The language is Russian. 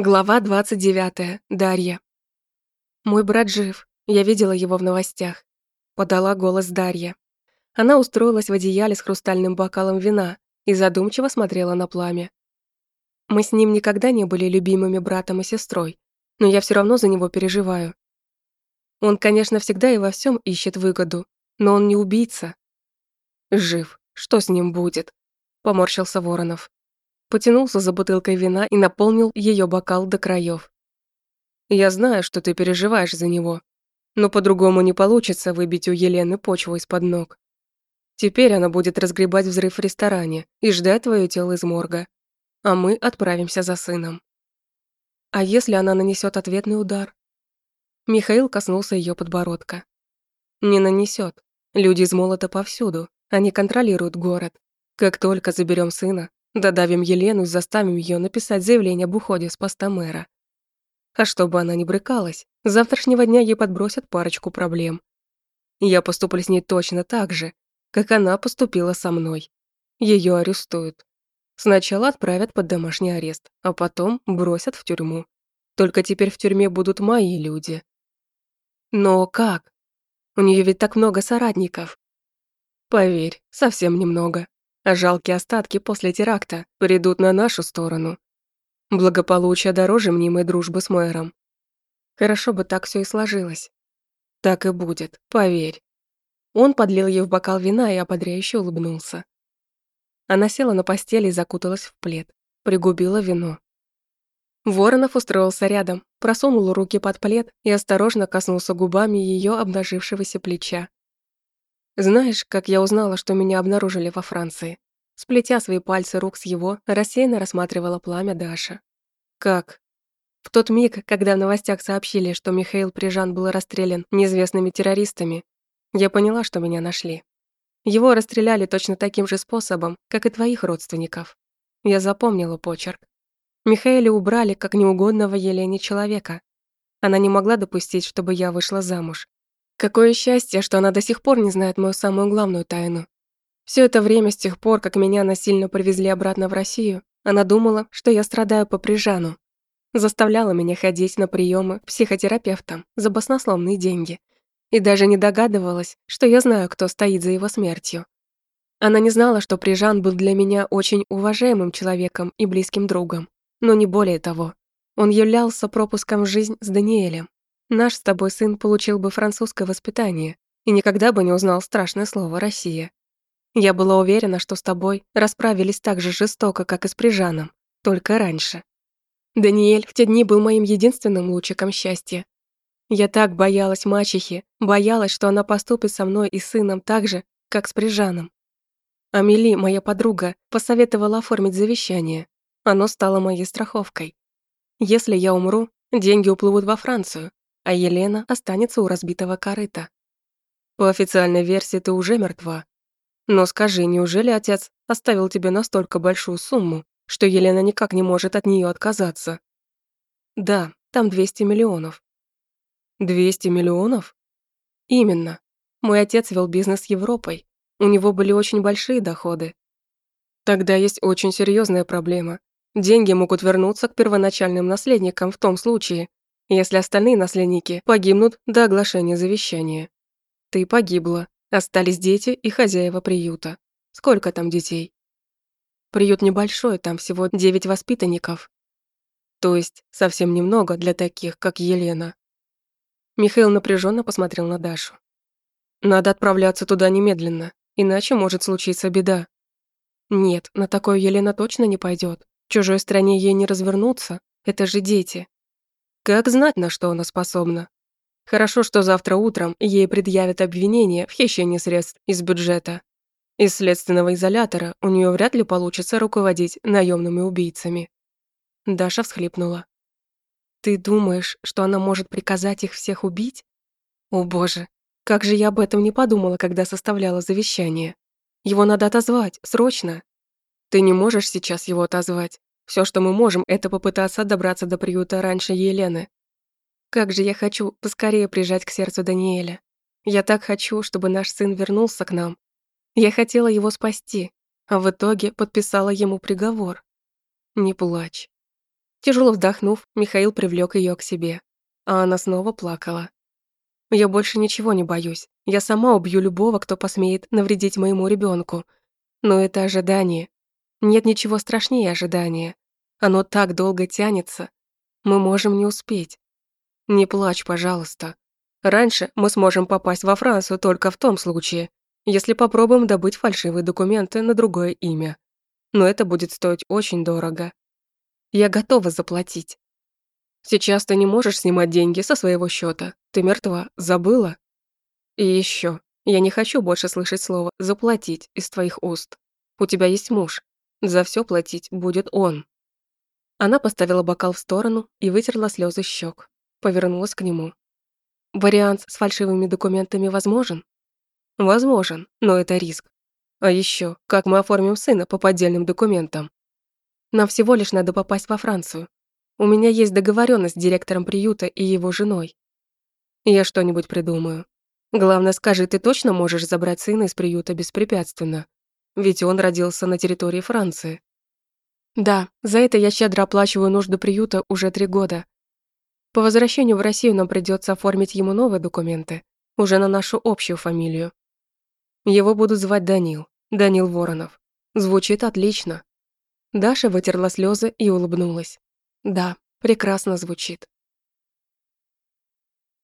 Глава 29. Дарья. Мой брат жив. Я видела его в новостях. Подала голос Дарья. Она устроилась в одеяле с хрустальным бокалом вина и задумчиво смотрела на пламя. Мы с ним никогда не были любимыми братом и сестрой, но я все равно за него переживаю. Он, конечно, всегда и во всем ищет выгоду, но он не убийца. Жив. Что с ним будет? Поморщился Воронов потянулся за бутылкой вина и наполнил ее бокал до краев. «Я знаю, что ты переживаешь за него, но по-другому не получится выбить у Елены почву из-под ног. Теперь она будет разгребать взрыв в ресторане и ждать твое тело из морга, а мы отправимся за сыном. А если она нанесет ответный удар?» Михаил коснулся ее подбородка. «Не нанесет. Люди из молота повсюду, они контролируют город. Как только заберем сына, Додавим Елену и заставим ее написать заявление об уходе с поста мэра. А чтобы она не брыкалась, с завтрашнего дня ей подбросят парочку проблем. Я поступлю с ней точно так же, как она поступила со мной. Ее арестуют. Сначала отправят под домашний арест, а потом бросят в тюрьму. Только теперь в тюрьме будут мои люди. Но как? У нее ведь так много соратников. Поверь, совсем немного а жалкие остатки после теракта придут на нашу сторону. Благополучие дороже мнимой дружбы с мэром. Хорошо бы так все и сложилось. Так и будет, поверь. Он подлил ей в бокал вина и ободряюще улыбнулся. Она села на постели и закуталась в плед, пригубила вино. Воронов устроился рядом, просунул руки под плед и осторожно коснулся губами ее обнажившегося плеча. Знаешь, как я узнала, что меня обнаружили во Франции? Сплетя свои пальцы рук с его, рассеянно рассматривала пламя Даша. Как? В тот миг, когда в новостях сообщили, что Михаил Прижан был расстрелян неизвестными террористами, я поняла, что меня нашли. Его расстреляли точно таким же способом, как и твоих родственников. Я запомнила почерк. Михаила убрали как неугодного Елене человека. Она не могла допустить, чтобы я вышла замуж. Какое счастье, что она до сих пор не знает мою самую главную тайну. Все это время, с тех пор, как меня насильно привезли обратно в Россию, она думала, что я страдаю по прижану. Заставляла меня ходить на приемы к психотерапевтам за баснословные деньги. И даже не догадывалась, что я знаю, кто стоит за его смертью. Она не знала, что Прижан был для меня очень уважаемым человеком и близким другом. Но не более того. Он являлся пропуском в жизнь с Даниэлем. Наш с тобой сын получил бы французское воспитание и никогда бы не узнал страшное слово «Россия». Я была уверена, что с тобой расправились так же жестоко, как и с Прижаном, только раньше. Даниэль в те дни был моим единственным лучиком счастья. Я так боялась мачехи, боялась, что она поступит со мной и сыном так же, как с Прижаном. Амели, моя подруга, посоветовала оформить завещание. Оно стало моей страховкой. Если я умру, деньги уплывут во Францию, а Елена останется у разбитого корыта. По официальной версии ты уже мертва. Но скажи, неужели отец оставил тебе настолько большую сумму, что Елена никак не может от нее отказаться? Да, там 200 миллионов. 200 миллионов? Именно. Мой отец вел бизнес с Европой. У него были очень большие доходы. Тогда есть очень серьезная проблема. Деньги могут вернуться к первоначальным наследникам в том случае, если остальные наследники погибнут до оглашения завещания. Ты погибла, остались дети и хозяева приюта. Сколько там детей? Приют небольшой, там всего девять воспитанников. То есть совсем немного для таких, как Елена. Михаил напряженно посмотрел на Дашу. Надо отправляться туда немедленно, иначе может случиться беда. Нет, на такое Елена точно не пойдет. В чужой стране ей не развернуться, это же дети. Как знать, на что она способна? Хорошо, что завтра утром ей предъявят обвинение в хищении средств из бюджета. Из следственного изолятора у нее вряд ли получится руководить наемными убийцами. Даша всхлипнула. «Ты думаешь, что она может приказать их всех убить? О боже, как же я об этом не подумала, когда составляла завещание. Его надо отозвать, срочно. Ты не можешь сейчас его отозвать. Все, что мы можем, это попытаться добраться до приюта раньше Елены. Как же я хочу поскорее прижать к сердцу Даниэля. Я так хочу, чтобы наш сын вернулся к нам. Я хотела его спасти, а в итоге подписала ему приговор. Не плачь. Тяжело вздохнув, Михаил привлек ее к себе, а она снова плакала. Я больше ничего не боюсь. Я сама убью любого, кто посмеет навредить моему ребенку. Но это ожидание. Нет ничего страшнее ожидания. Оно так долго тянется. Мы можем не успеть. Не плачь, пожалуйста. Раньше мы сможем попасть во Францию только в том случае, если попробуем добыть фальшивые документы на другое имя. Но это будет стоить очень дорого. Я готова заплатить. Сейчас ты не можешь снимать деньги со своего счета. Ты мертва, забыла? И еще, я не хочу больше слышать слово «заплатить» из твоих уст. У тебя есть муж. За все платить будет он. Она поставила бокал в сторону и вытерла слезы щек. Повернулась к нему. Вариант с фальшивыми документами возможен? Возможен, но это риск. А еще, как мы оформим сына по поддельным документам? Нам всего лишь надо попасть во Францию. У меня есть договоренность с директором приюта и его женой. Я что-нибудь придумаю. Главное, скажи, ты точно можешь забрать сына из приюта беспрепятственно? Ведь он родился на территории Франции. Да, за это я щедро оплачиваю нужды приюта уже три года. По возвращению в Россию нам придется оформить ему новые документы, уже на нашу общую фамилию. Его будут звать Данил, Данил Воронов. Звучит отлично. Даша вытерла слезы и улыбнулась. Да, прекрасно звучит.